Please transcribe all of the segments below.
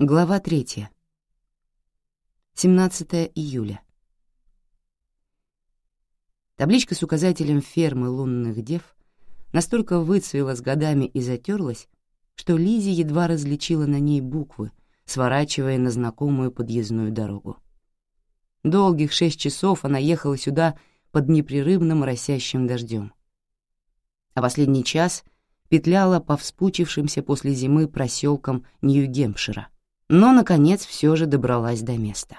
Глава третья. 17 июля. Табличка с указателем фермы лунных дев настолько выцвела с годами и затерлась, что Лизи едва различила на ней буквы, сворачивая на знакомую подъездную дорогу. Долгих шесть часов она ехала сюда под непрерывным росящим дождем. А последний час петляла по вспучившимся после зимы проселкам Нью-Гемпшира — но, наконец, все же добралась до места.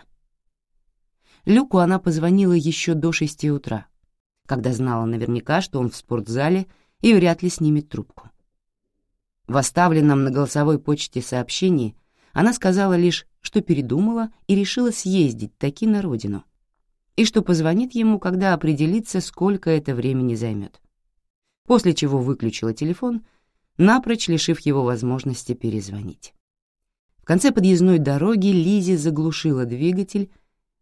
Люку она позвонила еще до шести утра, когда знала наверняка, что он в спортзале и вряд ли снимет трубку. В оставленном на голосовой почте сообщении она сказала лишь, что передумала и решила съездить таки на родину, и что позвонит ему, когда определится, сколько это времени займет. После чего выключила телефон, напрочь лишив его возможности перезвонить конце подъездной дороги Лизи заглушила двигатель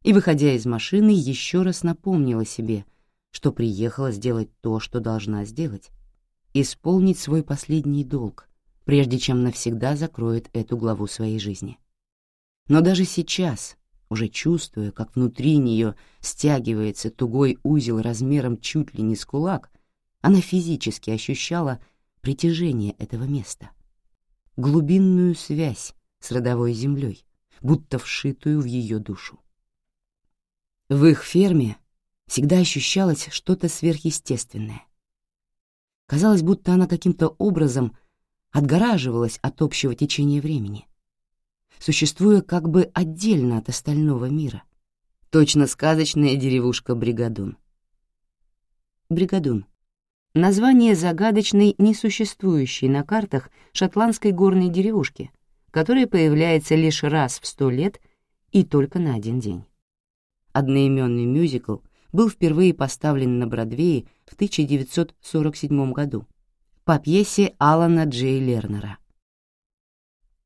и, выходя из машины, еще раз напомнила себе, что приехала сделать то, что должна сделать — исполнить свой последний долг, прежде чем навсегда закроет эту главу своей жизни. Но даже сейчас, уже чувствуя, как внутри нее стягивается тугой узел размером чуть ли не с кулак, она физически ощущала притяжение этого места, глубинную связь, с родовой землей, будто вшитую в ее душу. В их ферме всегда ощущалось что-то сверхъестественное. Казалось, будто она каким-то образом отгораживалась от общего течения времени, существуя как бы отдельно от остального мира. Точно сказочная деревушка Бригадун. Бригадун — название загадочной, несуществующей на картах шотландской горной деревушки, который появляется лишь раз в сто лет и только на один день. Одноименный мюзикл был впервые поставлен на Бродвее в 1947 году по пьесе Алана Джей Лернера.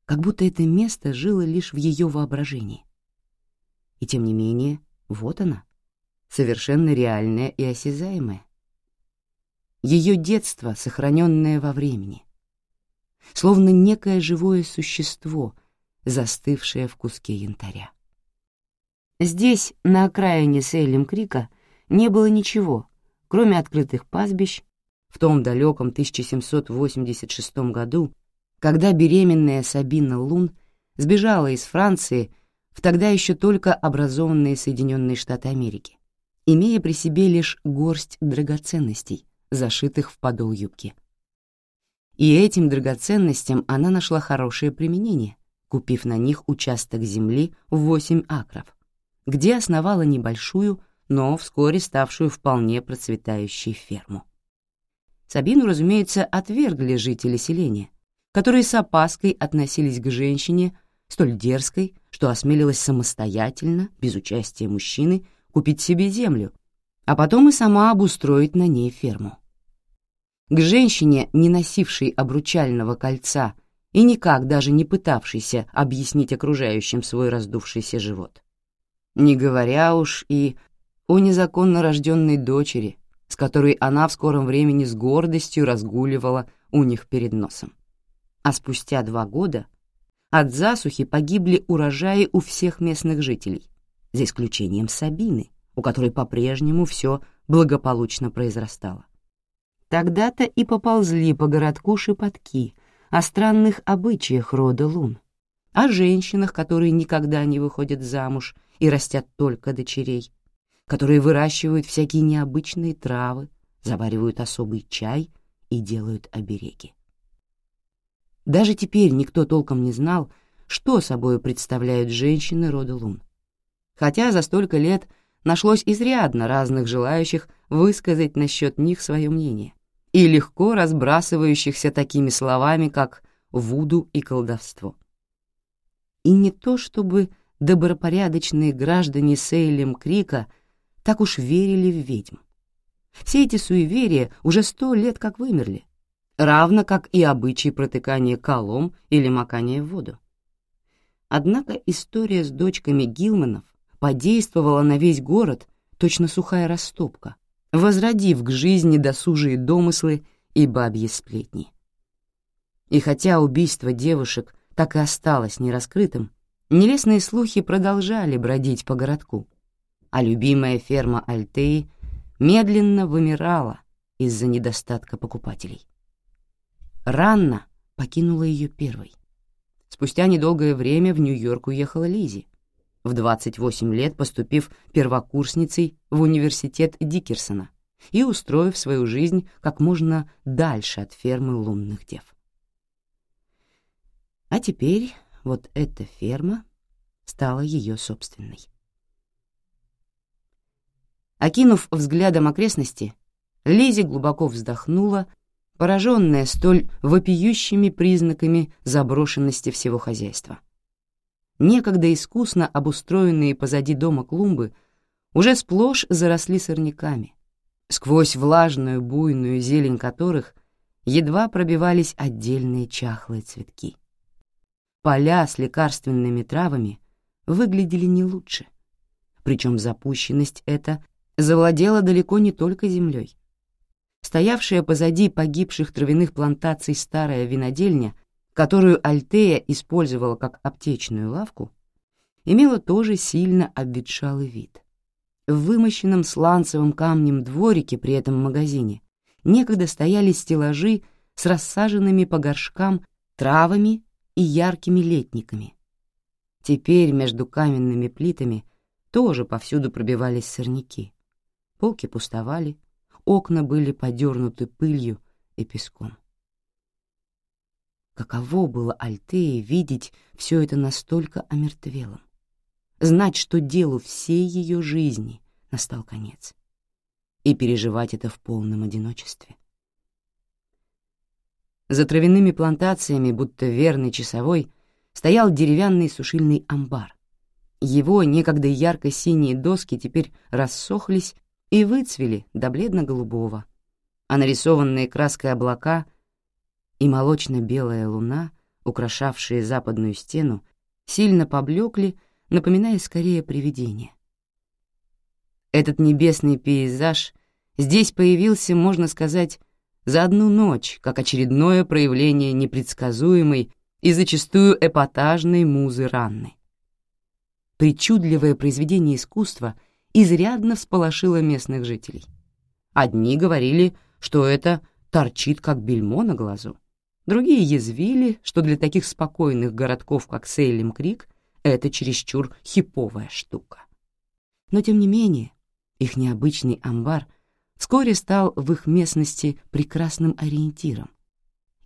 Как будто это место жило лишь в ее воображении. И тем не менее, вот она, совершенно реальная и осязаемая. Ее детство, сохраненное во времени — словно некое живое существо, застывшее в куске янтаря. Здесь, на окраине Сейлем Крика, не было ничего, кроме открытых пастбищ, в том далеком 1786 году, когда беременная Сабина Лун сбежала из Франции в тогда еще только образованные Соединенные Штаты Америки, имея при себе лишь горсть драгоценностей, зашитых в подол юбки. И этим драгоценностям она нашла хорошее применение, купив на них участок земли в 8 акров, где основала небольшую, но вскоре ставшую вполне процветающей ферму. Сабину, разумеется, отвергли жители селения, которые с опаской относились к женщине, столь дерзкой, что осмелилась самостоятельно, без участия мужчины, купить себе землю, а потом и сама обустроить на ней ферму к женщине, не носившей обручального кольца и никак даже не пытавшейся объяснить окружающим свой раздувшийся живот. Не говоря уж и о незаконно рожденной дочери, с которой она в скором времени с гордостью разгуливала у них перед носом. А спустя два года от засухи погибли урожаи у всех местных жителей, за исключением Сабины, у которой по-прежнему все благополучно произрастало. Тогда-то и поползли по городку шепотки о странных обычаях рода лун, о женщинах, которые никогда не выходят замуж и растят только дочерей, которые выращивают всякие необычные травы, заваривают особый чай и делают обереги. Даже теперь никто толком не знал, что собой представляют женщины рода лун. Хотя за столько лет нашлось изрядно разных желающих высказать насчет них свое мнение и легко разбрасывающихся такими словами, как «вуду» и «колдовство». И не то чтобы добропорядочные граждане Сейлем Крика так уж верили в ведьм. Все эти суеверия уже сто лет как вымерли, равно как и обычаи протыкания колом или макания в воду. Однако история с дочками Гилманов подействовала на весь город точно сухая растопка, возродив к жизни досужие домыслы и бабьи сплетни. И хотя убийство девушек так и осталось нераскрытым, нелестные слухи продолжали бродить по городку, а любимая ферма Альтеи медленно вымирала из-за недостатка покупателей. Ранна покинула ее первой. Спустя недолгое время в Нью-Йорк уехала Лизи, в 28 лет поступив первокурсницей в университет Дикерсона и устроив свою жизнь как можно дальше от фермы лунных дев. А теперь вот эта ферма стала ее собственной. Окинув взглядом окрестности, Лизи глубоко вздохнула, пораженная столь вопиющими признаками заброшенности всего хозяйства. Некогда искусно обустроенные позади дома клумбы уже сплошь заросли сорняками, сквозь влажную буйную зелень которых едва пробивались отдельные чахлые цветки. Поля с лекарственными травами выглядели не лучше, причем запущенность эта завладела далеко не только землей. Стоявшая позади погибших травяных плантаций старая винодельня, которую Альтея использовала как аптечную лавку, имела тоже сильно обветшалый вид. В вымощенном сланцевым камнем дворике при этом магазине некогда стояли стеллажи с рассаженными по горшкам травами и яркими летниками. Теперь между каменными плитами тоже повсюду пробивались сорняки. Полки пустовали, окна были подернуты пылью и песком. Каково было Альтее видеть все это настолько омертвелым? Знать, что делу всей ее жизни настал конец. И переживать это в полном одиночестве. За травяными плантациями, будто верный часовой, стоял деревянный сушильный амбар. Его некогда ярко-синие доски теперь рассохлись и выцвели до бледно-голубого, а нарисованные краской облака и молочно-белая луна, украшавшие западную стену, сильно поблекли, напоминая скорее привидение. Этот небесный пейзаж здесь появился, можно сказать, за одну ночь, как очередное проявление непредсказуемой и зачастую эпатажной музы Ранны. Причудливое произведение искусства — изрядно всполошило местных жителей. Одни говорили, что это торчит как бельмо на глазу. Другие язвили, что для таких спокойных городков, как Сейлем-Крик, это чересчур хиповая штука. Но тем не менее, их необычный амбар вскоре стал в их местности прекрасным ориентиром,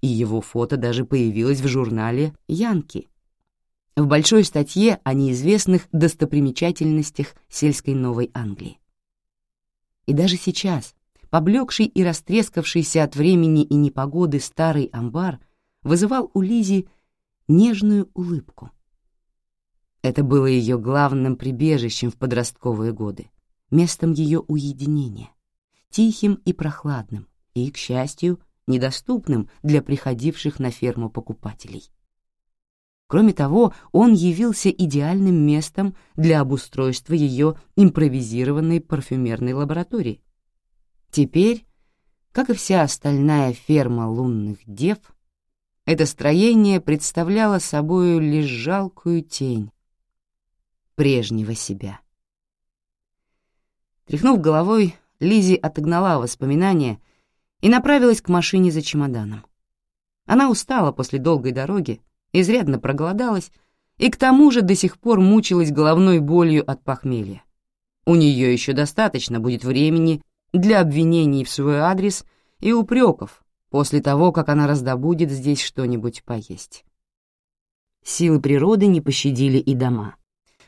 и его фото даже появилось в журнале «Янки», в большой статье о неизвестных достопримечательностях сельской Новой Англии. И даже сейчас, поблекший и растрескавшийся от времени и непогоды старый амбар вызывал у Лизи нежную улыбку. Это было ее главным прибежищем в подростковые годы, местом ее уединения, тихим и прохладным, и, к счастью, недоступным для приходивших на ферму покупателей. Кроме того, он явился идеальным местом для обустройства ее импровизированной парфюмерной лаборатории. Теперь, как и вся остальная ферма лунных дев, это строение представляло собою лишь жалкую тень прежнего себя. Тряхнув головой, Лизи отогнала воспоминания и направилась к машине за чемоданом. Она устала после долгой дороги, изрядно проголодалась и к тому же до сих пор мучилась головной болью от похмелья. У нее еще достаточно будет времени для обвинений в свой адрес и упреков после того, как она раздобудет здесь что-нибудь поесть. Силы природы не пощадили и дома.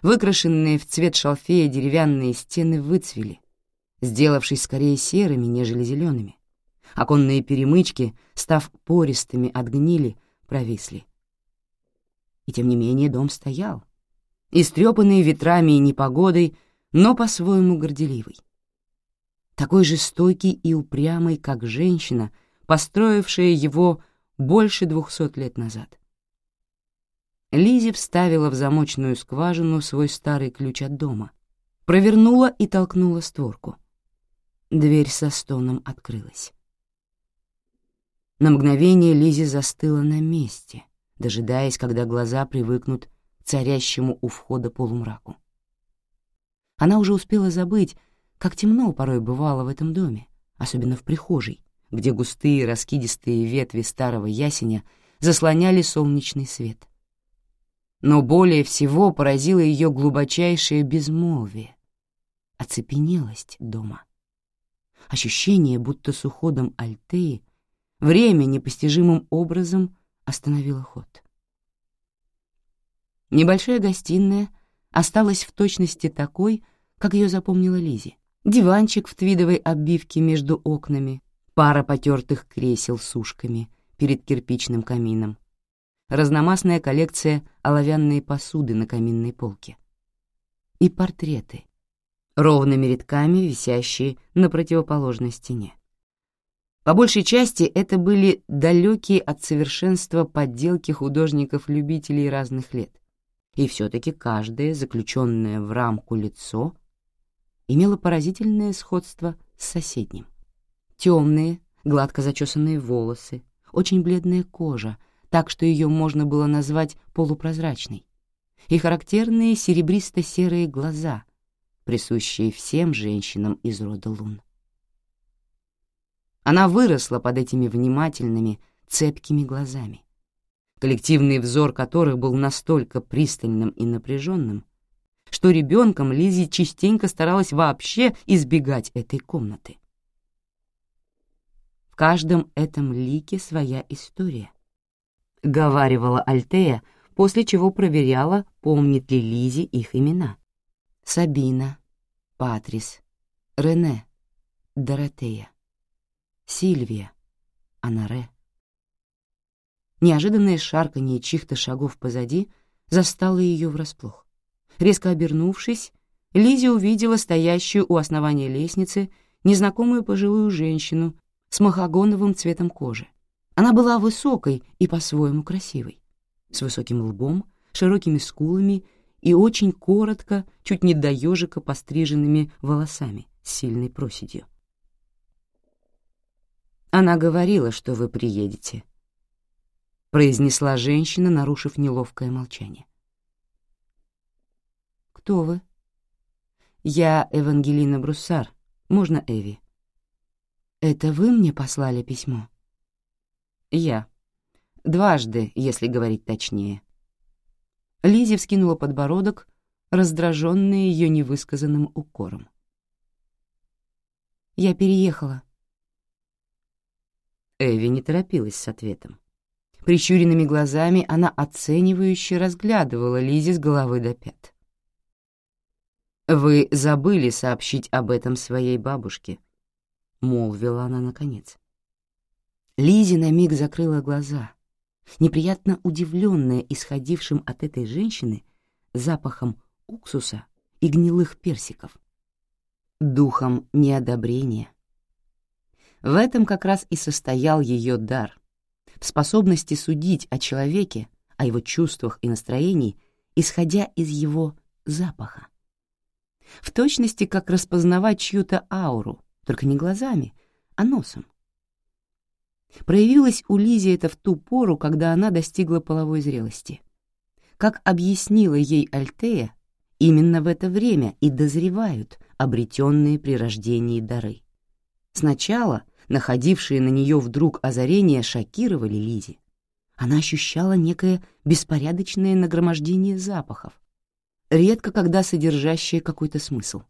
Выкрашенные в цвет шалфея деревянные стены выцвели, сделавшись скорее серыми, нежели зелеными. Оконные перемычки, став пористыми от гнили, провисли. И тем не менее дом стоял, истрепанный ветрами и непогодой, но по-своему горделивый. Такой же стойкий и упрямый, как женщина, построившая его больше двухсот лет назад. Лизи вставила в замочную скважину свой старый ключ от дома, провернула и толкнула створку. Дверь со стоном открылась. На мгновение Лизи застыла на месте, дожидаясь, когда глаза привыкнут к царящему у входа полумраку. Она уже успела забыть, как темно порой бывало в этом доме, особенно в прихожей, где густые раскидистые ветви старого ясеня заслоняли солнечный свет. Но более всего поразило ее глубочайшее безмолвие, оцепенелость дома. Ощущение, будто с уходом Альтеи время непостижимым образом остановило ход. Небольшая гостиная осталась в точности такой, как ее запомнила Лизи. Диванчик в твидовой обивке между окнами, пара потертых кресел с ушками перед кирпичным камином, разномастная коллекция оловянной посуды на каминной полке. И портреты, ровными рядками висящие на противоположной стене. По большей части это были далекие от совершенства подделки художников-любителей разных лет, и все-таки каждое заключенное в рамку лицо имело поразительное сходство с соседним. Темные, гладко зачесанные волосы, очень бледная кожа, так что ее можно было назвать полупрозрачной, и характерные серебристо-серые глаза, присущие всем женщинам из рода лун. Она выросла под этими внимательными, цепкими глазами, коллективный взор которых был настолько пристальным и напряженным, что ребенком Лизи частенько старалась вообще избегать этой комнаты. В каждом этом лике своя история, — говаривала Альтея, после чего проверяла, помнит ли Лизи их имена. Сабина, Патрис, Рене, Доротея, Сильвия, Анаре. Неожиданное шарканье чьих-то шагов позади застало ее врасплох. Резко обернувшись, Лизи увидела стоящую у основания лестницы незнакомую пожилую женщину с махагоновым цветом кожи. Она была высокой и по-своему красивой, с высоким лбом, широкими скулами и очень коротко, чуть не до ежика постриженными волосами с сильной проседью. «Она говорила, что вы приедете», — произнесла женщина, нарушив неловкое молчание. «Кто вы?» «Я Евангелина Бруссар. Можно Эви?» «Это вы мне послали письмо?» «Я. Дважды, если говорить точнее». Лизи вскинула подбородок, раздраженная ее невысказанным укором. «Я переехала». Эви не торопилась с ответом. Прищуренными глазами она оценивающе разглядывала Лизи с головы до пят. «Вы забыли сообщить об этом своей бабушке», — молвила она наконец. Лизи на миг закрыла глаза, неприятно удивленная исходившим от этой женщины запахом уксуса и гнилых персиков, духом неодобрения. В этом как раз и состоял ее дар, в способности судить о человеке, о его чувствах и настроении, исходя из его запаха в точности как распознавать чью-то ауру, только не глазами, а носом. Проявилось у Лизи это в ту пору, когда она достигла половой зрелости. Как объяснила ей Альтея, именно в это время и дозревают обретенные при рождении дары. Сначала находившие на нее вдруг озарения шокировали Лизи. Она ощущала некое беспорядочное нагромождение запахов, редко когда содержащее какой-то смысл.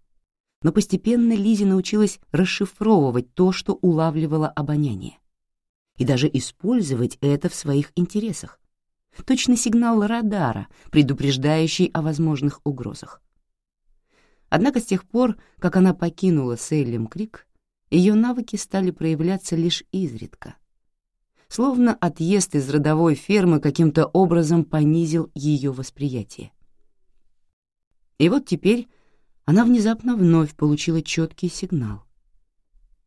Но постепенно Лизи научилась расшифровывать то, что улавливало обоняние, и даже использовать это в своих интересах. Точно сигнал радара, предупреждающий о возможных угрозах. Однако с тех пор, как она покинула Сейлем Крик, ее навыки стали проявляться лишь изредка. Словно отъезд из родовой фермы каким-то образом понизил ее восприятие. И вот теперь она внезапно вновь получила четкий сигнал.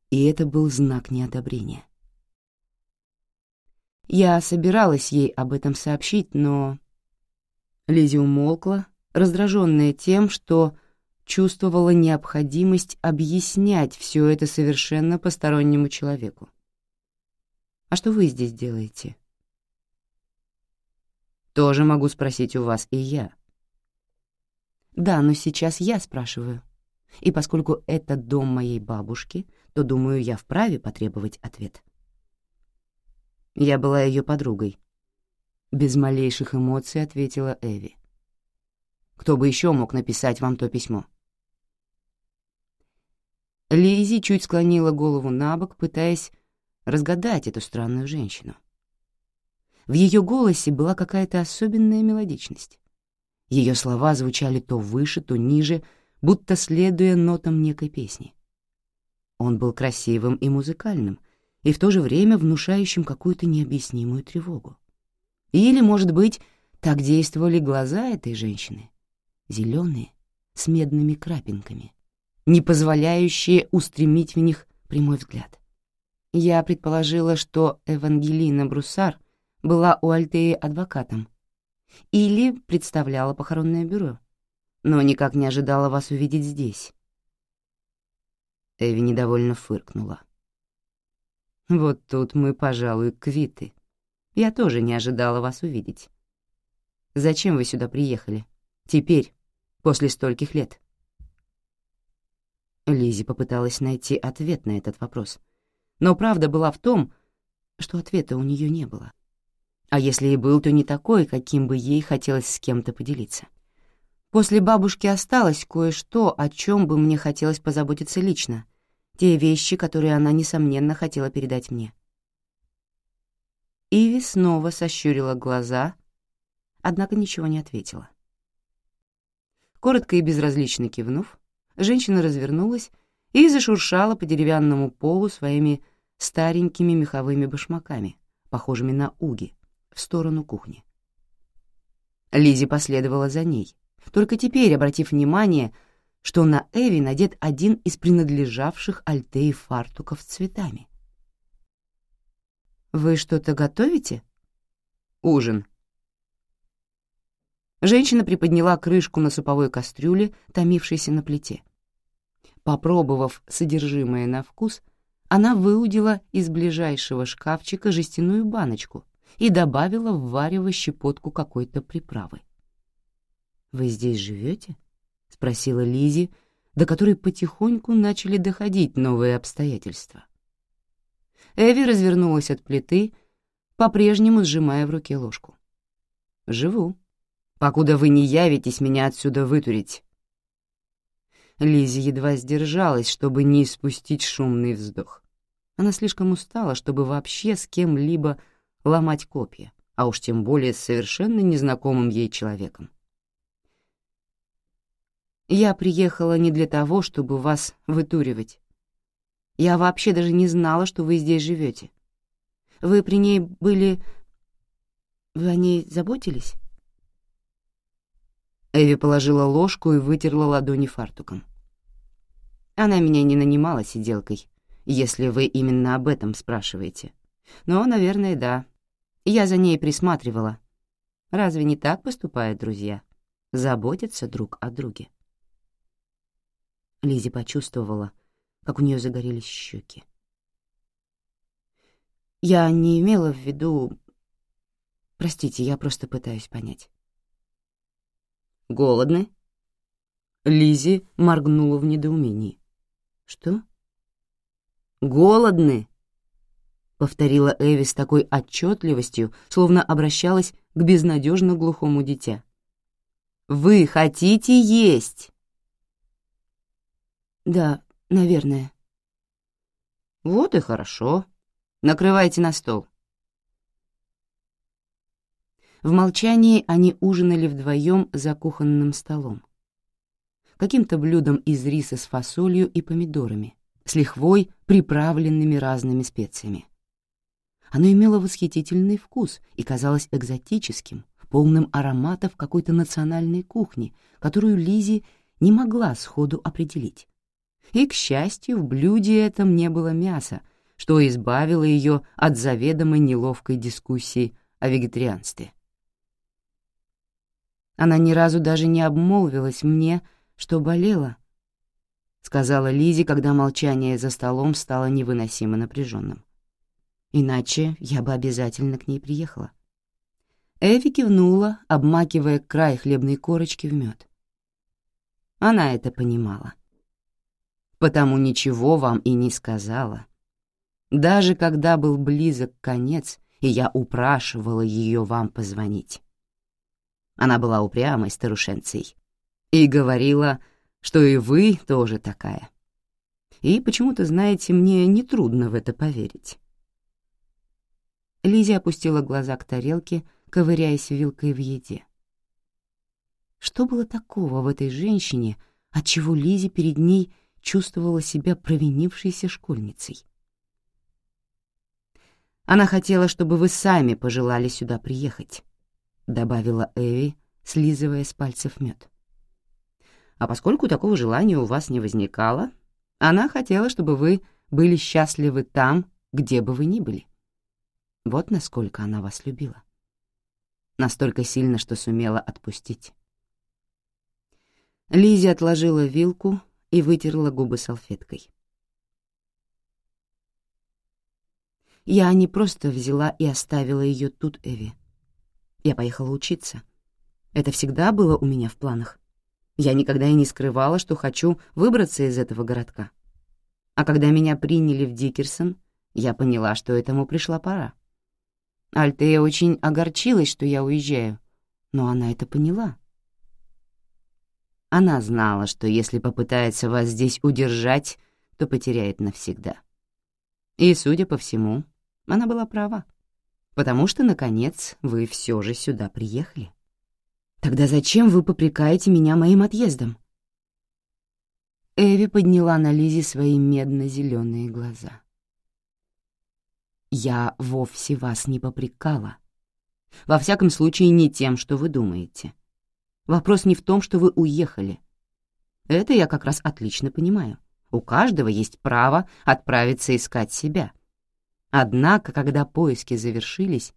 И это был знак неодобрения. Я собиралась ей об этом сообщить, но... Лизи умолкла, раздраженная тем, что чувствовала необходимость объяснять все это совершенно постороннему человеку. «А что вы здесь делаете?» «Тоже могу спросить у вас и я». «Да, но сейчас я спрашиваю. И поскольку это дом моей бабушки, то, думаю, я вправе потребовать ответ». Я была ее подругой. Без малейших эмоций ответила Эви. Кто бы еще мог написать вам то письмо? Лизи чуть склонила голову на бок, пытаясь разгадать эту странную женщину. В ее голосе была какая-то особенная мелодичность. Ее слова звучали то выше, то ниже, будто следуя нотам некой песни. Он был красивым и музыкальным, и в то же время внушающим какую-то необъяснимую тревогу. Или, может быть, так действовали глаза этой женщины, зеленые, с медными крапинками, не позволяющие устремить в них прямой взгляд. Я предположила, что Евангелина Бруссар была у Альтеи адвокатом или представляла похоронное бюро, но никак не ожидала вас увидеть здесь. Эви недовольно фыркнула. Вот тут мы, пожалуй, квиты. Я тоже не ожидала вас увидеть. Зачем вы сюда приехали? Теперь, после стольких лет. Лизи попыталась найти ответ на этот вопрос. Но правда была в том, что ответа у нее не было. А если и был, то не такой, каким бы ей хотелось с кем-то поделиться. После бабушки осталось кое-что, о чем бы мне хотелось позаботиться лично, те вещи, которые она, несомненно, хотела передать мне. Иви снова сощурила глаза, однако ничего не ответила. Коротко и безразлично кивнув, женщина развернулась и зашуршала по деревянному полу своими старенькими меховыми башмаками, похожими на уги, в сторону кухни. Лизи последовала за ней, только теперь обратив внимание, что на Эви надет один из принадлежавших Альтеи фартуков с цветами. «Вы что-то готовите?» «Ужин», Женщина приподняла крышку на суповой кастрюле, томившейся на плите. Попробовав содержимое на вкус, она выудила из ближайшего шкафчика жестяную баночку и добавила в варево щепотку какой-то приправы. «Вы здесь живете?» — спросила Лизи, до которой потихоньку начали доходить новые обстоятельства. Эви развернулась от плиты, по-прежнему сжимая в руке ложку. «Живу», покуда вы не явитесь меня отсюда вытурить». Лизи едва сдержалась, чтобы не испустить шумный вздох. Она слишком устала, чтобы вообще с кем-либо ломать копья, а уж тем более с совершенно незнакомым ей человеком. «Я приехала не для того, чтобы вас вытуривать. Я вообще даже не знала, что вы здесь живете. Вы при ней были... Вы о ней заботились?» Эви положила ложку и вытерла ладони фартуком. Она меня не нанимала сиделкой, если вы именно об этом спрашиваете. Но, наверное, да. Я за ней присматривала. Разве не так поступают друзья? Заботятся друг о друге. Лизи почувствовала, как у нее загорелись щеки. Я не имела в виду... Простите, я просто пытаюсь понять. Голодны?» Лизи моргнула в недоумении. «Что?» «Голодны?» — повторила Эви с такой отчетливостью, словно обращалась к безнадежно глухому дитя. «Вы хотите есть?» «Да, наверное». «Вот и хорошо. Накрывайте на стол». В молчании они ужинали вдвоем за кухонным столом. Каким-то блюдом из риса с фасолью и помидорами, с лихвой, приправленными разными специями. Оно имело восхитительный вкус и казалось экзотическим, полным ароматов какой-то национальной кухни, которую Лизи не могла сходу определить. И, к счастью, в блюде этом не было мяса, что избавило ее от заведомой неловкой дискуссии о вегетарианстве. Она ни разу даже не обмолвилась мне, что болела — сказала Лизи, когда молчание за столом стало невыносимо напряженным. «Иначе я бы обязательно к ней приехала». Эви кивнула, обмакивая край хлебной корочки в мед. Она это понимала. Потому ничего вам и не сказала. Даже когда был близок конец, и я упрашивала ее вам позвонить. Она была упрямой старушенцей и говорила, что и вы тоже такая. И почему-то, знаете, мне нетрудно в это поверить. Лиза опустила глаза к тарелке, ковыряясь вилкой в еде. Что было такого в этой женщине, отчего Лизе перед ней чувствовала себя провинившейся школьницей? Она хотела, чтобы вы сами пожелали сюда приехать, добавила Эви, слизывая с пальцев мед. А поскольку такого желания у вас не возникало, она хотела, чтобы вы были счастливы там, где бы вы ни были. Вот насколько она вас любила. Настолько сильно, что сумела отпустить. Лизи отложила вилку и вытерла губы салфеткой. Я не просто взяла и оставила ее тут, Эви. Я поехала учиться. Это всегда было у меня в планах. Я никогда и не скрывала, что хочу выбраться из этого городка. А когда меня приняли в Дикерсон, я поняла, что этому пришла пора. Альтея очень огорчилась, что я уезжаю, но она это поняла. Она знала, что если попытается вас здесь удержать, то потеряет навсегда. И, судя по всему, она была права, потому что, наконец, вы все же сюда приехали. Тогда зачем вы попрекаете меня моим отъездом?» Эви подняла на Лизе свои медно-зеленые глаза. «Я вовсе вас не попрекала. Во всяком случае, не тем, что вы думаете. Вопрос не в том, что вы уехали. Это я как раз отлично понимаю. У каждого есть право отправиться искать себя. Однако, когда поиски завершились,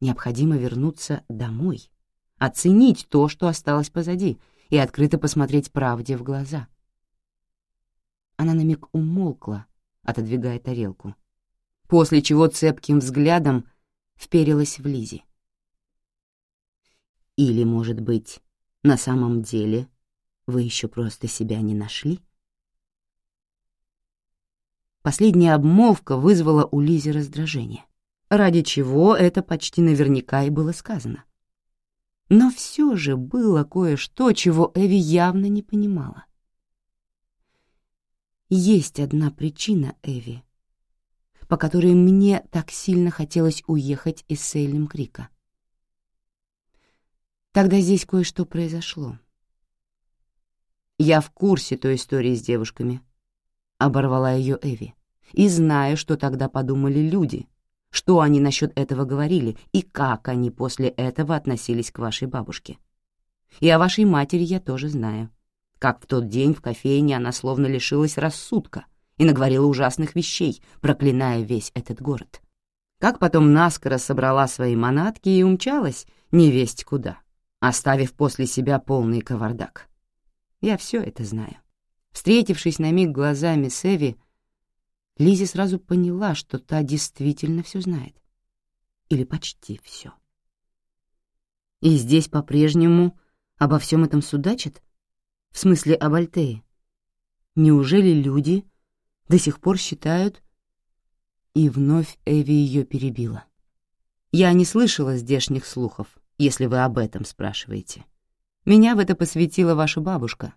необходимо вернуться домой оценить то, что осталось позади, и открыто посмотреть правде в глаза. Она на миг умолкла, отодвигая тарелку, после чего цепким взглядом вперилась в Лизи. Или, может быть, на самом деле вы еще просто себя не нашли? Последняя обмолвка вызвала у Лизи раздражение, ради чего это почти наверняка и было сказано. Но все же было кое-что, чего Эви явно не понимала. Есть одна причина, Эви, по которой мне так сильно хотелось уехать из Сейлем Крика. Тогда здесь кое-что произошло. Я в курсе той истории с девушками, — оборвала ее Эви, — и знаю, что тогда подумали люди, что они насчет этого говорили и как они после этого относились к вашей бабушке. И о вашей матери я тоже знаю. Как в тот день в кофейне она словно лишилась рассудка и наговорила ужасных вещей, проклиная весь этот город. Как потом наскоро собрала свои манатки и умчалась невесть куда, оставив после себя полный кавардак. Я все это знаю. Встретившись на миг глазами с Эви, Лизи сразу поняла, что та действительно все знает. Или почти все. И здесь по-прежнему обо всем этом судачат? В смысле об Альтее? Неужели люди до сих пор считают... И вновь Эви ее перебила. Я не слышала здешних слухов, если вы об этом спрашиваете. Меня в это посвятила ваша бабушка.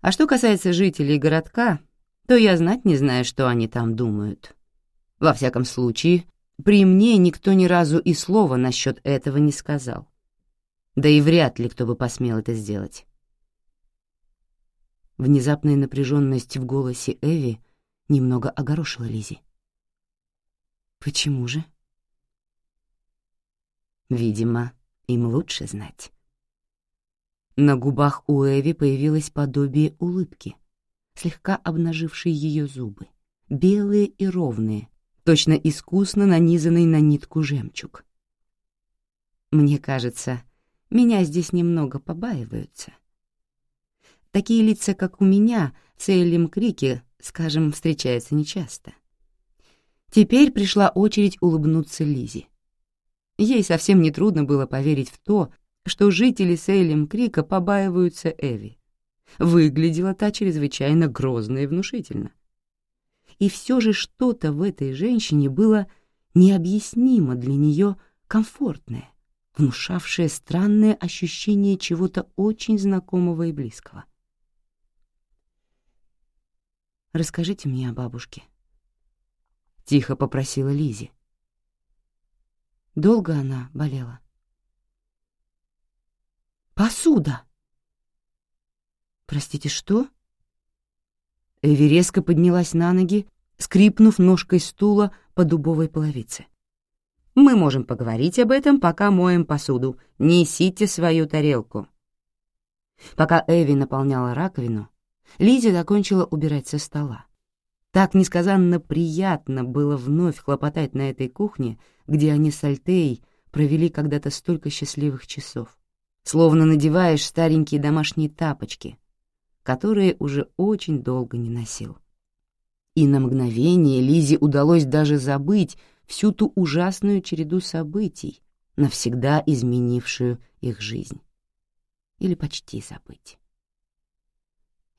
А что касается жителей городка, то я знать не знаю, что они там думают. Во всяком случае, при мне никто ни разу и слова насчет этого не сказал. Да и вряд ли кто бы посмел это сделать. Внезапная напряженность в голосе Эви немного огорошила Лизи. «Почему же?» «Видимо, им лучше знать». На губах у Эви появилось подобие улыбки, слегка обнаживший ее зубы, белые и ровные, точно искусно нанизанный на нитку жемчуг. «Мне кажется, меня здесь немного побаиваются. Такие лица, как у меня, в Сейлем Крике, скажем, встречаются нечасто. Теперь пришла очередь улыбнуться Лизе. Ей совсем не трудно было поверить в то, что жители Сейлем Крика побаиваются Эви. Выглядела та чрезвычайно грозно и внушительно. И все же что-то в этой женщине было необъяснимо для нее комфортное, внушавшее странное ощущение чего-то очень знакомого и близкого. «Расскажите мне о бабушке», — тихо попросила Лизи. Долго она болела? «Посуда!» «Простите, что?» Эви резко поднялась на ноги, скрипнув ножкой стула по дубовой половице. «Мы можем поговорить об этом, пока моем посуду. Несите свою тарелку». Пока Эви наполняла раковину, Лиза закончила убирать со стола. Так несказанно приятно было вновь хлопотать на этой кухне, где они с Альтеей провели когда-то столько счастливых часов. Словно надеваешь старенькие домашние тапочки, которые уже очень долго не носил. И на мгновение Лизе удалось даже забыть всю ту ужасную череду событий, навсегда изменившую их жизнь. Или почти забыть.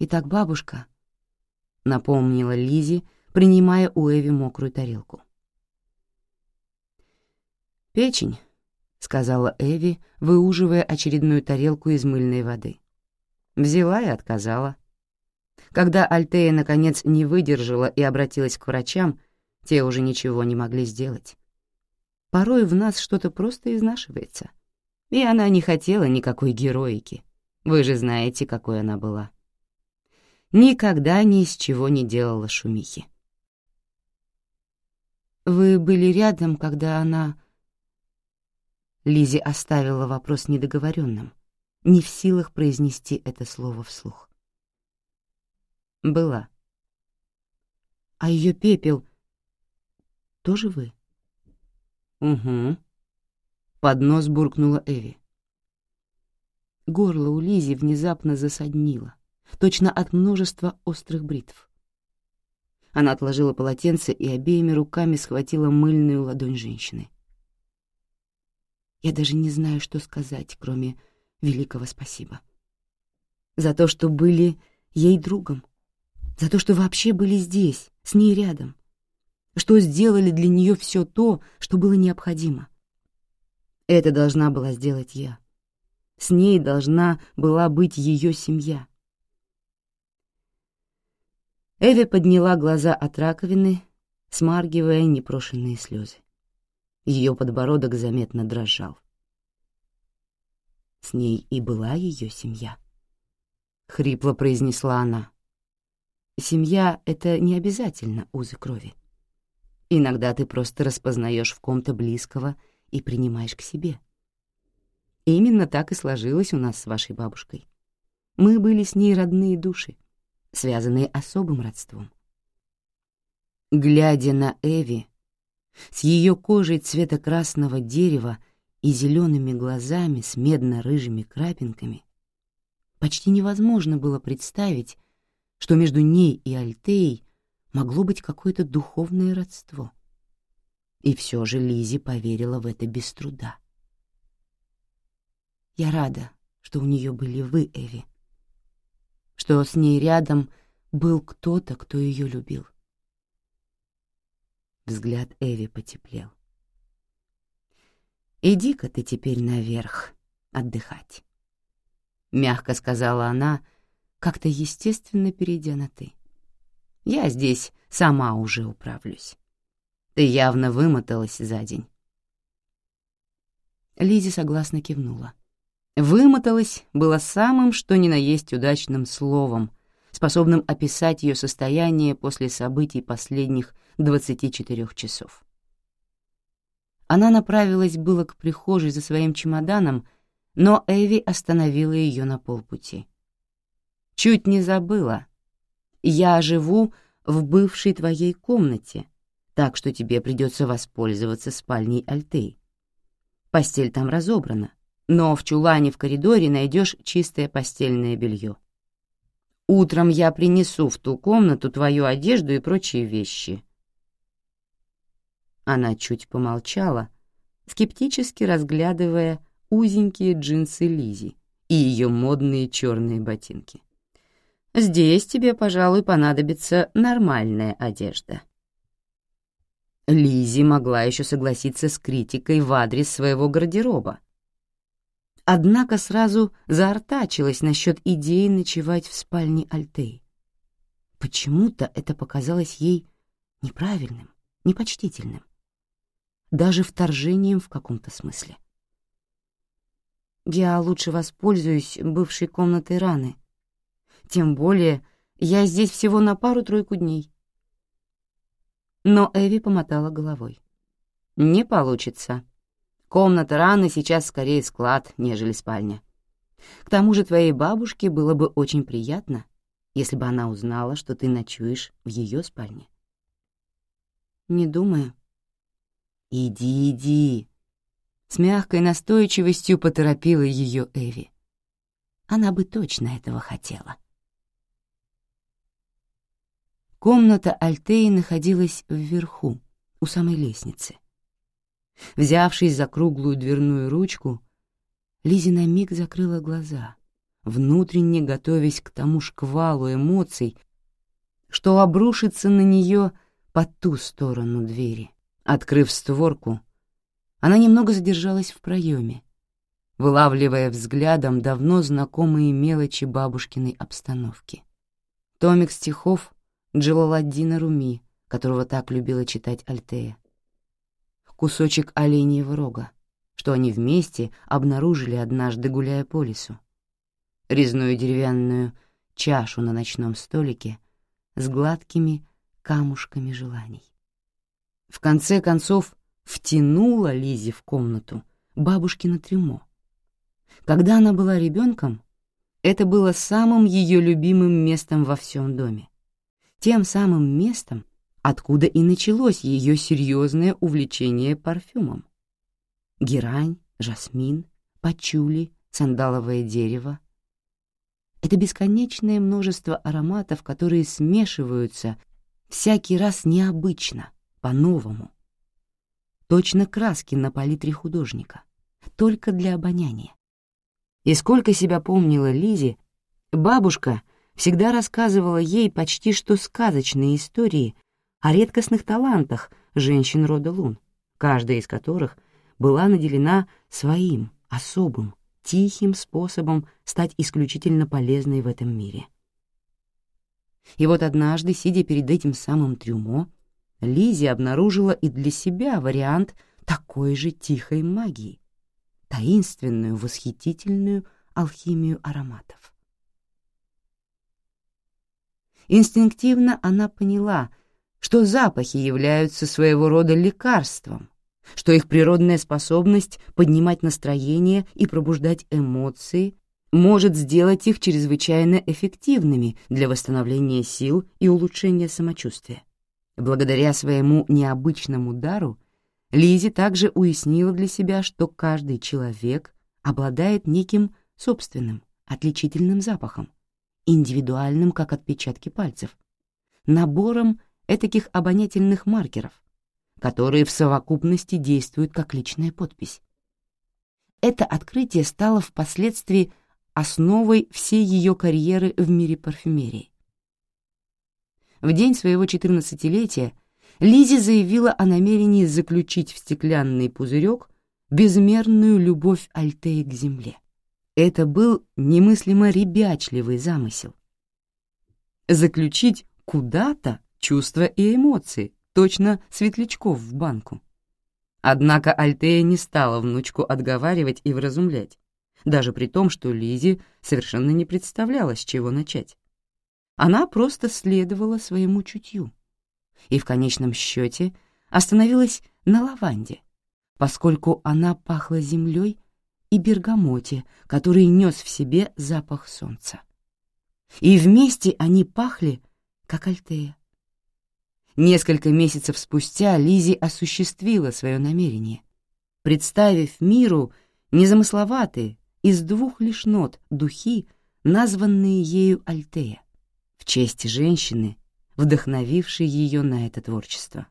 «Итак, бабушка», — напомнила Лизи, принимая у Эви мокрую тарелку. «Печень», — сказала Эви, выуживая очередную тарелку из мыльной воды. Взяла и отказала. Когда Альтея, наконец, не выдержала и обратилась к врачам, те уже ничего не могли сделать. Порой в нас что-то просто изнашивается. И она не хотела никакой героики. Вы же знаете, какой она была никогда ни из чего не делала шумихи. «Вы были рядом, когда она...» Лизи оставила вопрос недоговоренным, не в силах произнести это слово вслух. «Была». «А ее пепел тоже вы?» «Угу», — под нос буркнула Эви. Горло у Лизи внезапно засаднило точно от множества острых бритв. Она отложила полотенце и обеими руками схватила мыльную ладонь женщины. Я даже не знаю, что сказать, кроме великого спасибо. За то, что были ей другом, за то, что вообще были здесь, с ней рядом, что сделали для нее все то, что было необходимо. Это должна была сделать я. С ней должна была быть ее семья. Эви подняла глаза от раковины, смаргивая непрошенные слезы. Ее подбородок заметно дрожал. С ней и была ее семья. Хрипло произнесла она. Семья — это не обязательно узы крови. Иногда ты просто распознаешь в ком-то близкого и принимаешь к себе. Именно так и сложилось у нас с вашей бабушкой. Мы были с ней родные души связанные особым родством. Глядя на Эви, с ее кожей цвета красного дерева и зелеными глазами с медно-рыжими крапинками, почти невозможно было представить, что между ней и Альтеей могло быть какое-то духовное родство. И все же Лизи поверила в это без труда. «Я рада, что у нее были вы, Эви», что с ней рядом был кто-то, кто ее любил. Взгляд Эви потеплел. «Иди-ка ты теперь наверх отдыхать», — мягко сказала она, как-то естественно перейдя на «ты». «Я здесь сама уже управлюсь. Ты явно вымоталась за день». Лизи согласно кивнула. Вымоталась было самым что ни на есть удачным словом, способным описать ее состояние после событий последних 24 часов. Она направилась было к прихожей за своим чемоданом, но Эви остановила ее на полпути. «Чуть не забыла. Я живу в бывшей твоей комнате, так что тебе придется воспользоваться спальней Альтей. Постель там разобрана, но в чулане в коридоре найдешь чистое постельное белье. Утром я принесу в ту комнату твою одежду и прочие вещи». Она чуть помолчала, скептически разглядывая узенькие джинсы Лизи и ее модные черные ботинки. «Здесь тебе, пожалуй, понадобится нормальная одежда». Лизи могла еще согласиться с критикой в адрес своего гардероба, однако сразу заортачилась насчет идеи ночевать в спальне Альтеи. Почему-то это показалось ей неправильным, непочтительным, даже вторжением в каком-то смысле. «Я лучше воспользуюсь бывшей комнатой раны. Тем более я здесь всего на пару-тройку дней». Но Эви помотала головой. «Не получится», Комната раны сейчас скорее склад, нежели спальня. К тому же твоей бабушке было бы очень приятно, если бы она узнала, что ты ночуешь в ее спальне. Не думаю. Иди, иди. С мягкой настойчивостью поторопила ее Эви. Она бы точно этого хотела. Комната Альтеи находилась вверху, у самой лестницы. Взявшись за круглую дверную ручку, Лизи на миг закрыла глаза, внутренне готовясь к тому шквалу эмоций, что обрушится на нее по ту сторону двери. Открыв створку, она немного задержалась в проеме, вылавливая взглядом давно знакомые мелочи бабушкиной обстановки. Томик стихов Джалаладдина Руми, которого так любила читать Альтея, кусочек оленьего рога, что они вместе обнаружили однажды, гуляя по лесу. Резную деревянную чашу на ночном столике с гладкими камушками желаний. В конце концов, втянула Лизи в комнату бабушкино трюмо. Когда она была ребенком, это было самым ее любимым местом во всем доме. Тем самым местом, откуда и началось ее серьезное увлечение парфюмом. Герань, жасмин, пачули, сандаловое дерево. Это бесконечное множество ароматов, которые смешиваются всякий раз необычно, по-новому. Точно краски на палитре художника, только для обоняния. И сколько себя помнила Лизи, бабушка всегда рассказывала ей почти что сказочные истории о редкостных талантах женщин рода Лун, каждая из которых была наделена своим, особым, тихим способом стать исключительно полезной в этом мире. И вот однажды, сидя перед этим самым трюмо, Лизи обнаружила и для себя вариант такой же тихой магии, таинственную, восхитительную алхимию ароматов. Инстинктивно она поняла — что запахи являются своего рода лекарством, что их природная способность поднимать настроение и пробуждать эмоции может сделать их чрезвычайно эффективными для восстановления сил и улучшения самочувствия. Благодаря своему необычному дару Лизи также уяснила для себя, что каждый человек обладает неким собственным, отличительным запахом, индивидуальным, как отпечатки пальцев, набором этаких обонятельных маркеров, которые в совокупности действуют как личная подпись. Это открытие стало впоследствии основой всей ее карьеры в мире парфюмерии. В день своего 14-летия Лизи заявила о намерении заключить в стеклянный пузырек безмерную любовь Альтеи к земле. Это был немыслимо ребячливый замысел. Заключить куда-то чувства и эмоции, точно светлячков в банку. Однако Альтея не стала внучку отговаривать и вразумлять, даже при том, что Лизе совершенно не представляла, с чего начать. Она просто следовала своему чутью и в конечном счете остановилась на лаванде, поскольку она пахла землей и бергамоте, который нес в себе запах солнца. И вместе они пахли, как Альтея. Несколько месяцев спустя Лизи осуществила свое намерение, представив миру незамысловатые, из двух лишь нот, духи, названные ею Альтея, в честь женщины, вдохновившей ее на это творчество.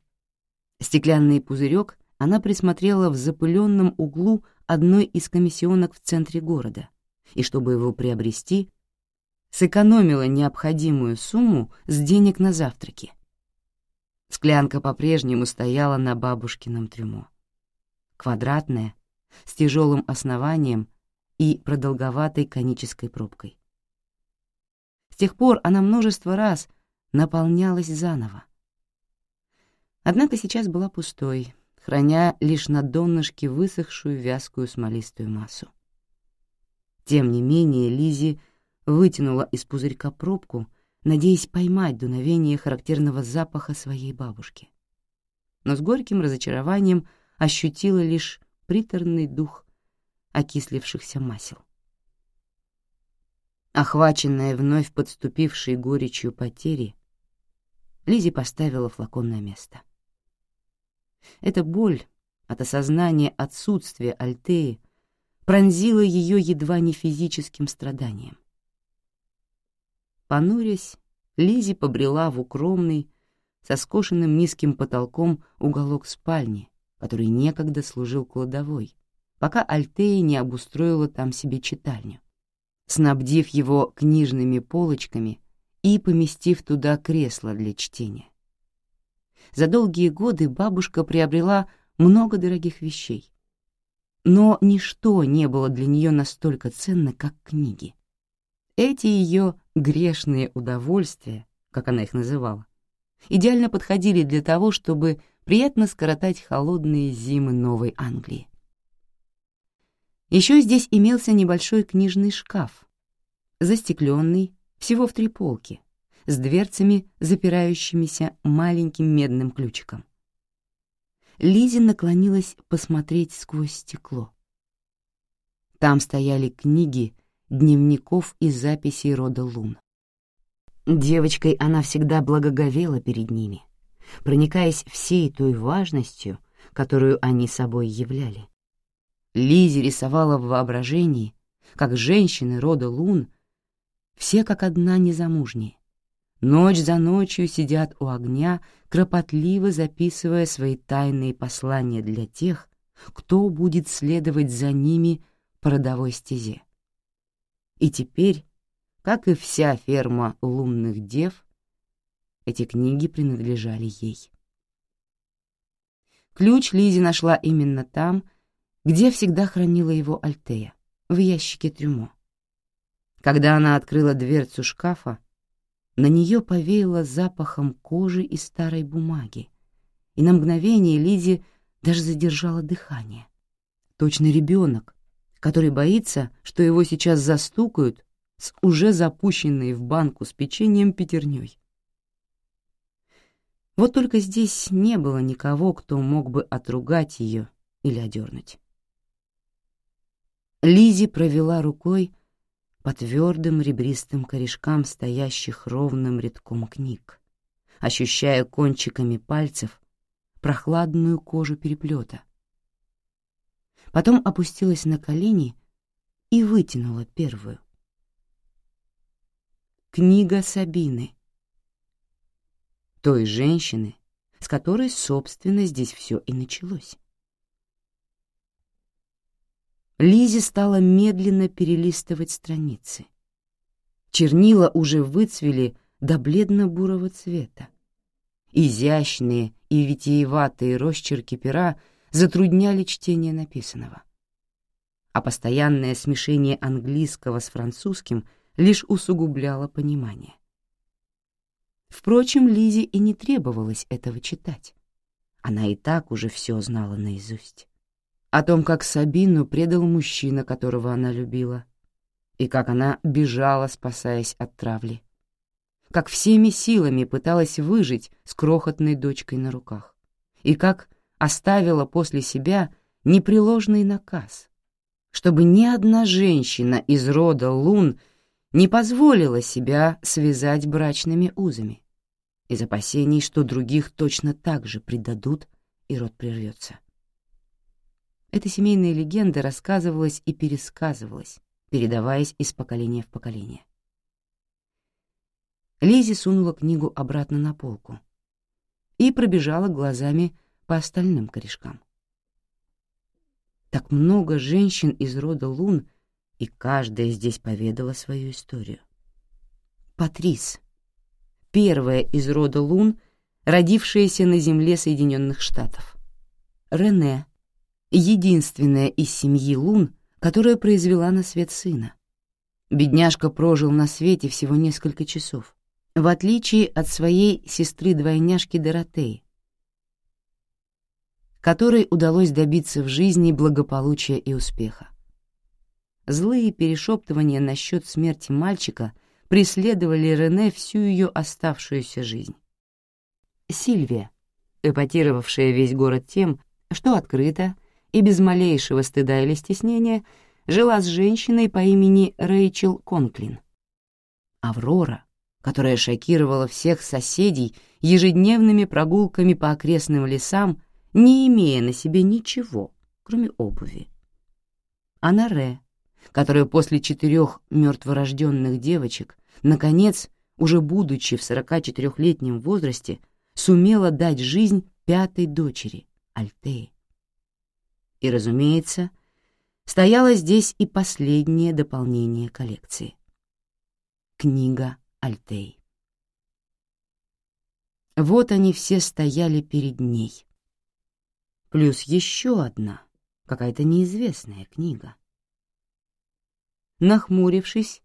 Стеклянный пузырек она присмотрела в запыленном углу одной из комиссионок в центре города, и чтобы его приобрести, сэкономила необходимую сумму с денег на завтраки. Склянка по-прежнему стояла на бабушкином трюмо. Квадратная, с тяжелым основанием и продолговатой конической пробкой. С тех пор она множество раз наполнялась заново. Однако сейчас была пустой, храня лишь на донышке высохшую вязкую смолистую массу. Тем не менее Лизи вытянула из пузырька пробку, надеясь поймать дуновение характерного запаха своей бабушки. Но с горьким разочарованием ощутила лишь приторный дух окислившихся масел. Охваченная вновь подступившей горечью потери, Лизи поставила флакон на место. Эта боль от осознания отсутствия Альтеи пронзила ее едва не физическим страданием. Понурясь, Лизи побрела в укромный, со скошенным низким потолком уголок спальни, который некогда служил кладовой, пока Альтея не обустроила там себе читальню, снабдив его книжными полочками и поместив туда кресло для чтения. За долгие годы бабушка приобрела много дорогих вещей, но ничто не было для нее настолько ценно, как книги. Эти ее грешные удовольствия, как она их называла, идеально подходили для того, чтобы приятно скоротать холодные зимы Новой Англии. Еще здесь имелся небольшой книжный шкаф, застекленный, всего в три полки, с дверцами, запирающимися маленьким медным ключиком. Лизи наклонилась посмотреть сквозь стекло. Там стояли книги дневников и записей рода Лун. Девочкой она всегда благоговела перед ними, проникаясь всей той важностью, которую они собой являли. Лизи рисовала в воображении, как женщины рода Лун, все как одна незамужние, ночь за ночью сидят у огня, кропотливо записывая свои тайные послания для тех, кто будет следовать за ними по родовой стезе. И теперь, как и вся ферма лунных дев, эти книги принадлежали ей. Ключ Лизи нашла именно там, где всегда хранила его Альтея, в ящике трюмо. Когда она открыла дверцу шкафа, на нее повеяло запахом кожи и старой бумаги, и на мгновение Лизи даже задержала дыхание. Точно ребенок, который боится, что его сейчас застукают с уже запущенной в банку с печеньем пятерней. Вот только здесь не было никого, кто мог бы отругать ее или одернуть. Лизи провела рукой по твердым ребристым корешкам стоящих ровным рядком книг, ощущая кончиками пальцев прохладную кожу переплета, потом опустилась на колени и вытянула первую. Книга Сабины. Той женщины, с которой, собственно, здесь все и началось. Лизи стала медленно перелистывать страницы. Чернила уже выцвели до бледно-бурого цвета. Изящные и витиеватые росчерки пера затрудняли чтение написанного. А постоянное смешение английского с французским лишь усугубляло понимание. Впрочем, Лизе и не требовалось этого читать. Она и так уже все знала наизусть. О том, как Сабину предал мужчина, которого она любила, и как она бежала, спасаясь от травли. Как всеми силами пыталась выжить с крохотной дочкой на руках. И как оставила после себя непреложный наказ, чтобы ни одна женщина из рода Лун не позволила себя связать брачными узами, из опасений, что других точно так же предадут и род прервется. Эта семейная легенда рассказывалась и пересказывалась, передаваясь из поколения в поколение. Лизи сунула книгу обратно на полку и пробежала глазами по остальным корешкам. Так много женщин из рода Лун, и каждая здесь поведала свою историю. Патрис, первая из рода Лун, родившаяся на земле Соединенных Штатов. Рене, единственная из семьи Лун, которая произвела на свет сына. Бедняжка прожил на свете всего несколько часов, в отличие от своей сестры-двойняшки Доротеи, которой удалось добиться в жизни благополучия и успеха. Злые перешептывания насчет смерти мальчика преследовали Рене всю ее оставшуюся жизнь. Сильвия, эпатировавшая весь город тем, что открыто и без малейшего стыда или стеснения жила с женщиной по имени Рэйчел Конклин. Аврора, которая шокировала всех соседей ежедневными прогулками по окрестным лесам, не имея на себе ничего, кроме обуви. Анаре, которая после четырех мертворожденных девочек, наконец, уже будучи в 44-летнем возрасте, сумела дать жизнь пятой дочери, Альтеи. И, разумеется, стояло здесь и последнее дополнение коллекции. Книга Альтей. Вот они все стояли перед ней. Плюс еще одна, какая-то неизвестная книга. Нахмурившись,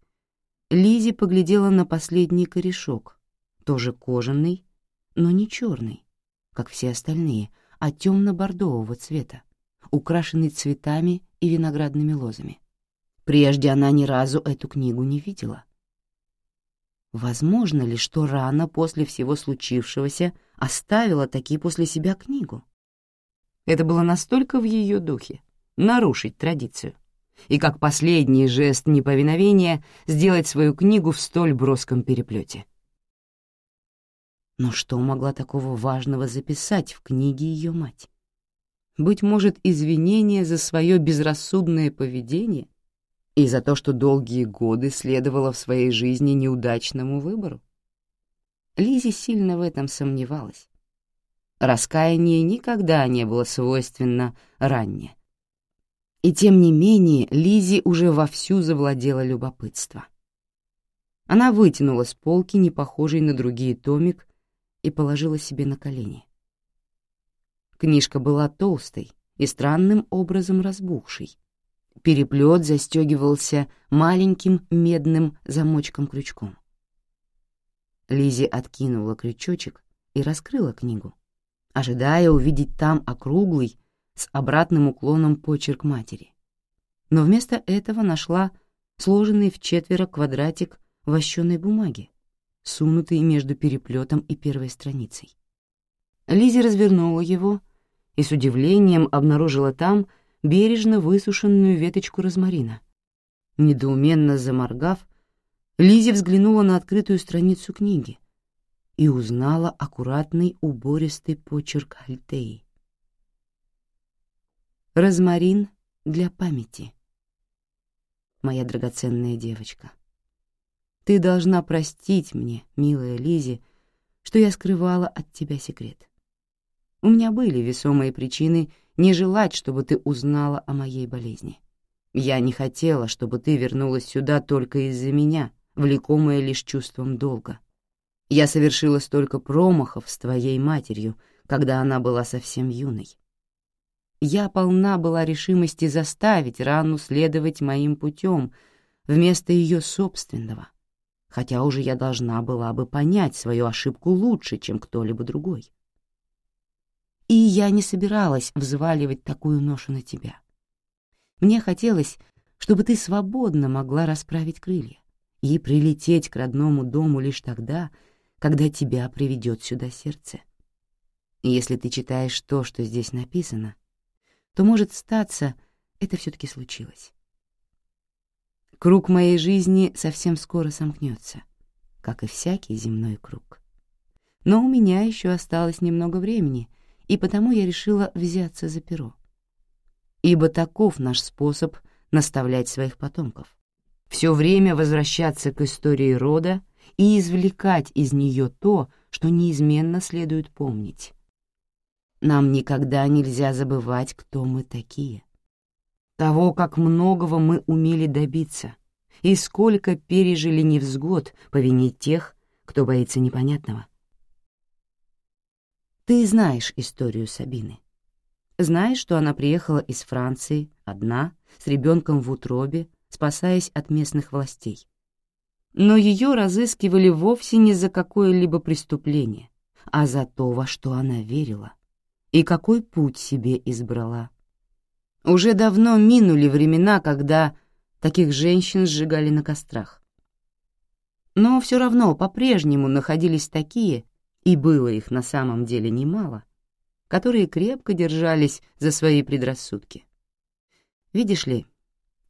Лизи поглядела на последний корешок, тоже кожаный, но не черный, как все остальные, а темно-бордового цвета, украшенный цветами и виноградными лозами. Прежде она ни разу эту книгу не видела. Возможно ли, что рано после всего случившегося оставила таки после себя книгу? Это было настолько в ее духе — нарушить традицию. И как последний жест неповиновения сделать свою книгу в столь броском переплете. Но что могла такого важного записать в книге ее мать? Быть может, извинение за свое безрассудное поведение? И за то, что долгие годы следовало в своей жизни неудачному выбору? Лизи сильно в этом сомневалась. Раскаяние никогда не было свойственно ранее. И тем не менее Лизи уже вовсю завладела любопытство. Она вытянула с полки не похожий на другие томик и положила себе на колени. Книжка была толстой и странным образом разбухшей, Переплет застегивался маленьким медным замочком-крючком. Лизи откинула крючочек и раскрыла книгу, ожидая увидеть там округлый с обратным уклоном почерк матери. Но вместо этого нашла сложенный в четверо квадратик вощеной бумаги, сунутый между переплетом и первой страницей. Лизи развернула его и с удивлением обнаружила там бережно высушенную веточку розмарина. Недоуменно заморгав, Лизи взглянула на открытую страницу книги и узнала аккуратный убористый почерк Альтеи. «Розмарин для памяти. Моя драгоценная девочка, ты должна простить мне, милая Лизи, что я скрывала от тебя секрет. У меня были весомые причины — не желать, чтобы ты узнала о моей болезни. Я не хотела, чтобы ты вернулась сюда только из-за меня, влекомая лишь чувством долга. Я совершила столько промахов с твоей матерью, когда она была совсем юной. Я полна была решимости заставить рану следовать моим путем вместо ее собственного, хотя уже я должна была бы понять свою ошибку лучше, чем кто-либо другой. И я не собиралась взваливать такую ношу на тебя. Мне хотелось, чтобы ты свободно могла расправить крылья и прилететь к родному дому лишь тогда, когда тебя приведет сюда сердце. Если ты читаешь то, что здесь написано, то, может статься, это все-таки случилось. Круг моей жизни совсем скоро сомкнется, как и всякий земной круг. Но у меня еще осталось немного времени, и потому я решила взяться за перо. Ибо таков наш способ наставлять своих потомков. Все время возвращаться к истории рода и извлекать из нее то, что неизменно следует помнить. Нам никогда нельзя забывать, кто мы такие. Того, как многого мы умели добиться, и сколько пережили невзгод по вине тех, кто боится непонятного. Ты знаешь историю Сабины. Знаешь, что она приехала из Франции, одна, с ребенком в утробе, спасаясь от местных властей. Но ее разыскивали вовсе не за какое-либо преступление, а за то, во что она верила и какой путь себе избрала. Уже давно минули времена, когда таких женщин сжигали на кострах. Но все равно по-прежнему находились такие, и было их на самом деле немало, которые крепко держались за свои предрассудки. Видишь ли,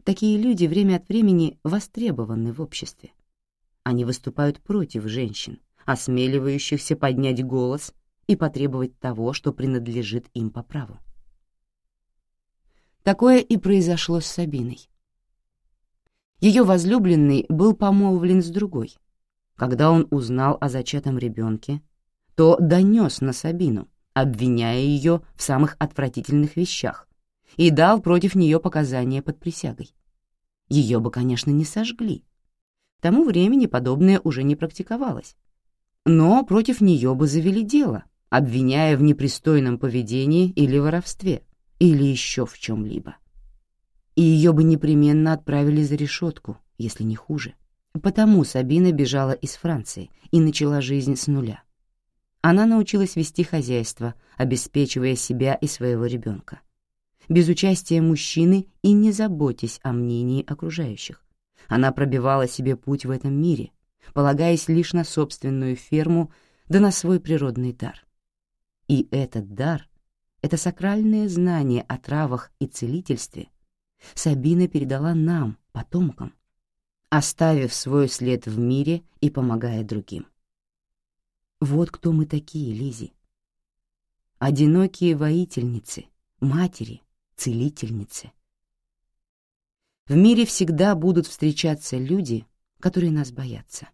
такие люди время от времени востребованы в обществе. Они выступают против женщин, осмеливающихся поднять голос и потребовать того, что принадлежит им по праву. Такое и произошло с Сабиной. Ее возлюбленный был помолвлен с другой. Когда он узнал о зачатом ребенке, то донес на Сабину, обвиняя ее в самых отвратительных вещах, и дал против нее показания под присягой. Ее бы, конечно, не сожгли. К тому времени подобное уже не практиковалось. Но против нее бы завели дело, обвиняя в непристойном поведении или воровстве или еще в чем-либо. И ее бы непременно отправили за решетку, если не хуже. Потому Сабина бежала из Франции и начала жизнь с нуля. Она научилась вести хозяйство, обеспечивая себя и своего ребенка. Без участия мужчины и не заботясь о мнении окружающих. Она пробивала себе путь в этом мире, полагаясь лишь на собственную ферму да на свой природный дар. И этот дар это сакральное знание о травах и целительстве Сабина передала нам, потомкам, оставив свой след в мире и помогая другим. Вот кто мы такие, Лизи. Одинокие воительницы, матери, целительницы. В мире всегда будут встречаться люди, которые нас боятся.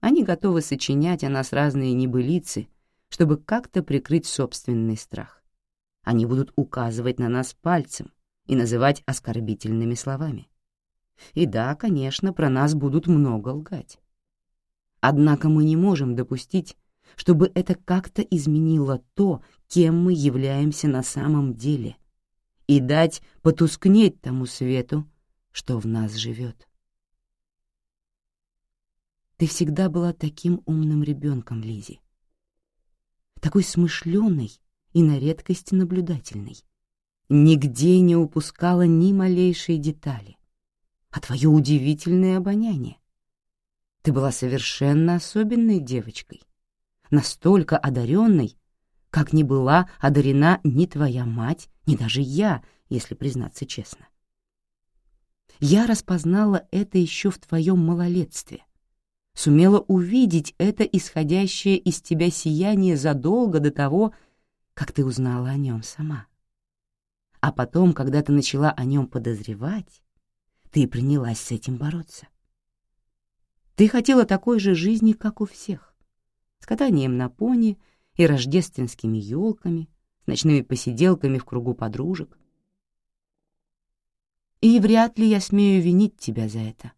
Они готовы сочинять о нас разные небылицы, чтобы как-то прикрыть собственный страх. Они будут указывать на нас пальцем и называть оскорбительными словами. И да, конечно, про нас будут много лгать. Однако мы не можем допустить, чтобы это как-то изменило то, кем мы являемся на самом деле, и дать потускнеть тому свету, что в нас живет. Ты всегда была таким умным ребенком, Лизи, такой смышленой и на редкость наблюдательной. Нигде не упускала ни малейшей детали. А твое удивительное обоняние. Ты была совершенно особенной девочкой, настолько одаренной, как не была одарена ни твоя мать, ни даже я, если признаться честно. Я распознала это еще в твоем малолетстве, сумела увидеть это исходящее из тебя сияние задолго до того, как ты узнала о нем сама. А потом, когда ты начала о нем подозревать, ты принялась с этим бороться. Ты хотела такой же жизни, как у всех, с катанием на пони и рождественскими елками, с ночными посиделками в кругу подружек. И вряд ли я смею винить тебя за это.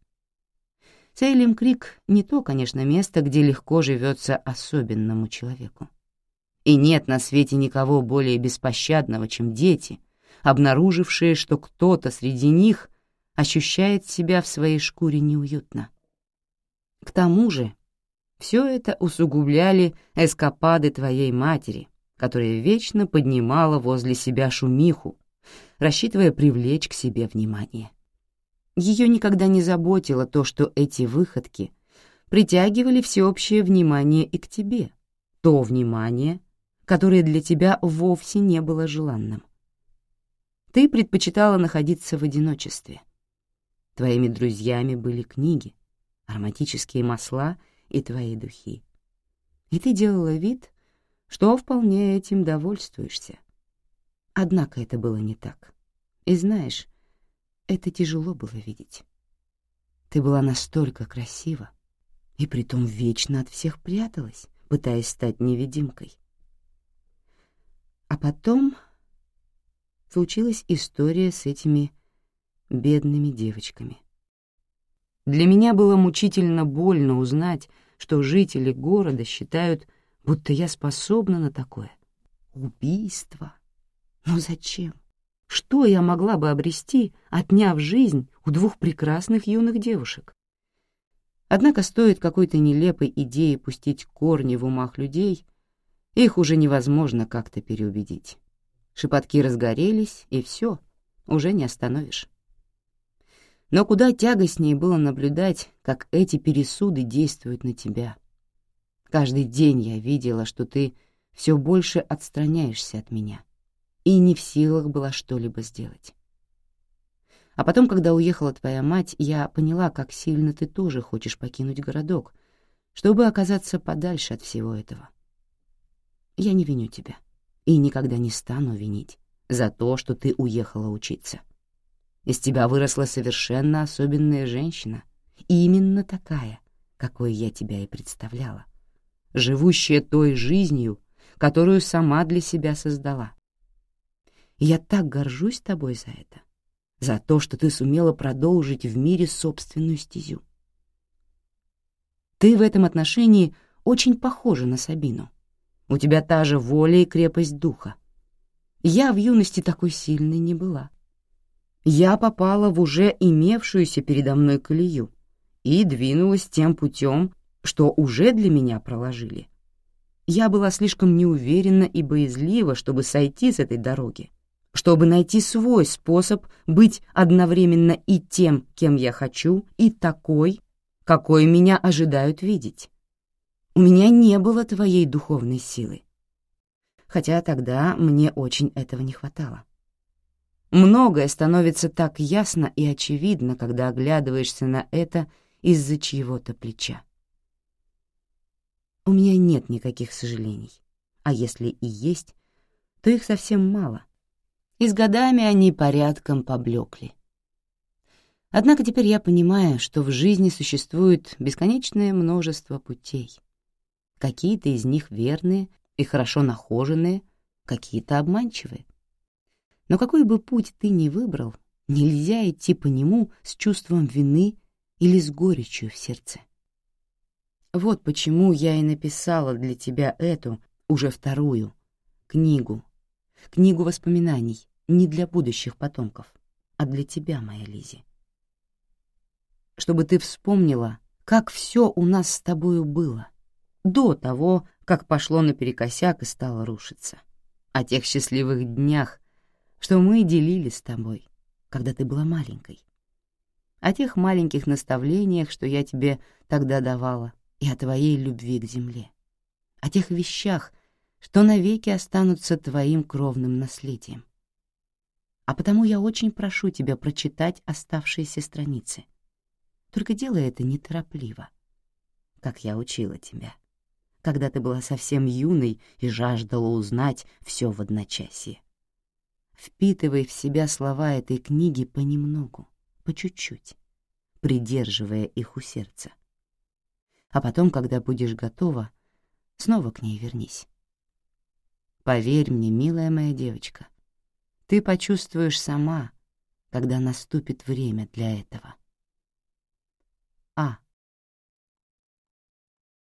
Сейлем Крик — не то, конечно, место, где легко живется особенному человеку. И нет на свете никого более беспощадного, чем дети, обнаружившие, что кто-то среди них ощущает себя в своей шкуре неуютно. К тому же все это усугубляли эскапады твоей матери, которая вечно поднимала возле себя шумиху, рассчитывая привлечь к себе внимание. Ее никогда не заботило то, что эти выходки притягивали всеобщее внимание и к тебе, то внимание, которое для тебя вовсе не было желанным. Ты предпочитала находиться в одиночестве. Твоими друзьями были книги, ароматические масла и твои духи. И ты делала вид, что вполне этим довольствуешься. Однако это было не так. И знаешь, это тяжело было видеть. Ты была настолько красива, и притом вечно от всех пряталась, пытаясь стать невидимкой. А потом случилась история с этими бедными девочками. Для меня было мучительно больно узнать, что жители города считают, будто я способна на такое. Убийство. Но зачем? Что я могла бы обрести, отняв жизнь у двух прекрасных юных девушек? Однако стоит какой-то нелепой идее пустить корни в умах людей, их уже невозможно как-то переубедить. Шепотки разгорелись, и все, уже не остановишь. Но куда тягостнее было наблюдать, как эти пересуды действуют на тебя. Каждый день я видела, что ты все больше отстраняешься от меня и не в силах была что-либо сделать. А потом, когда уехала твоя мать, я поняла, как сильно ты тоже хочешь покинуть городок, чтобы оказаться подальше от всего этого. Я не виню тебя и никогда не стану винить за то, что ты уехала учиться. Из тебя выросла совершенно особенная женщина, именно такая, какой я тебя и представляла, живущая той жизнью, которую сама для себя создала. Я так горжусь тобой за это, за то, что ты сумела продолжить в мире собственную стезю. Ты в этом отношении очень похожа на Сабину. У тебя та же воля и крепость духа. Я в юности такой сильной не была. Я попала в уже имевшуюся передо мной колею и двинулась тем путем, что уже для меня проложили. Я была слишком неуверенна и боязлива, чтобы сойти с этой дороги чтобы найти свой способ быть одновременно и тем, кем я хочу, и такой, какой меня ожидают видеть. У меня не было твоей духовной силы. Хотя тогда мне очень этого не хватало. Многое становится так ясно и очевидно, когда оглядываешься на это из-за чьего-то плеча. У меня нет никаких сожалений, а если и есть, то их совсем мало, и с годами они порядком поблекли. Однако теперь я понимаю, что в жизни существует бесконечное множество путей. Какие-то из них верные и хорошо нахоженные, какие-то обманчивые. Но какой бы путь ты ни выбрал, нельзя идти по нему с чувством вины или с горечью в сердце. Вот почему я и написала для тебя эту, уже вторую, книгу, книгу воспоминаний, не для будущих потомков, а для тебя, моя Лизи. Чтобы ты вспомнила, как все у нас с тобою было, до того, как пошло наперекосяк и стало рушиться. О тех счастливых днях, что мы делили с тобой, когда ты была маленькой. О тех маленьких наставлениях, что я тебе тогда давала, и о твоей любви к земле. О тех вещах, что навеки останутся твоим кровным наследием а потому я очень прошу тебя прочитать оставшиеся страницы. Только делай это неторопливо, как я учила тебя, когда ты была совсем юной и жаждала узнать все в одночасье. Впитывай в себя слова этой книги понемногу, по чуть-чуть, придерживая их у сердца. А потом, когда будешь готова, снова к ней вернись. Поверь мне, милая моя девочка — ты почувствуешь сама, когда наступит время для этого. А.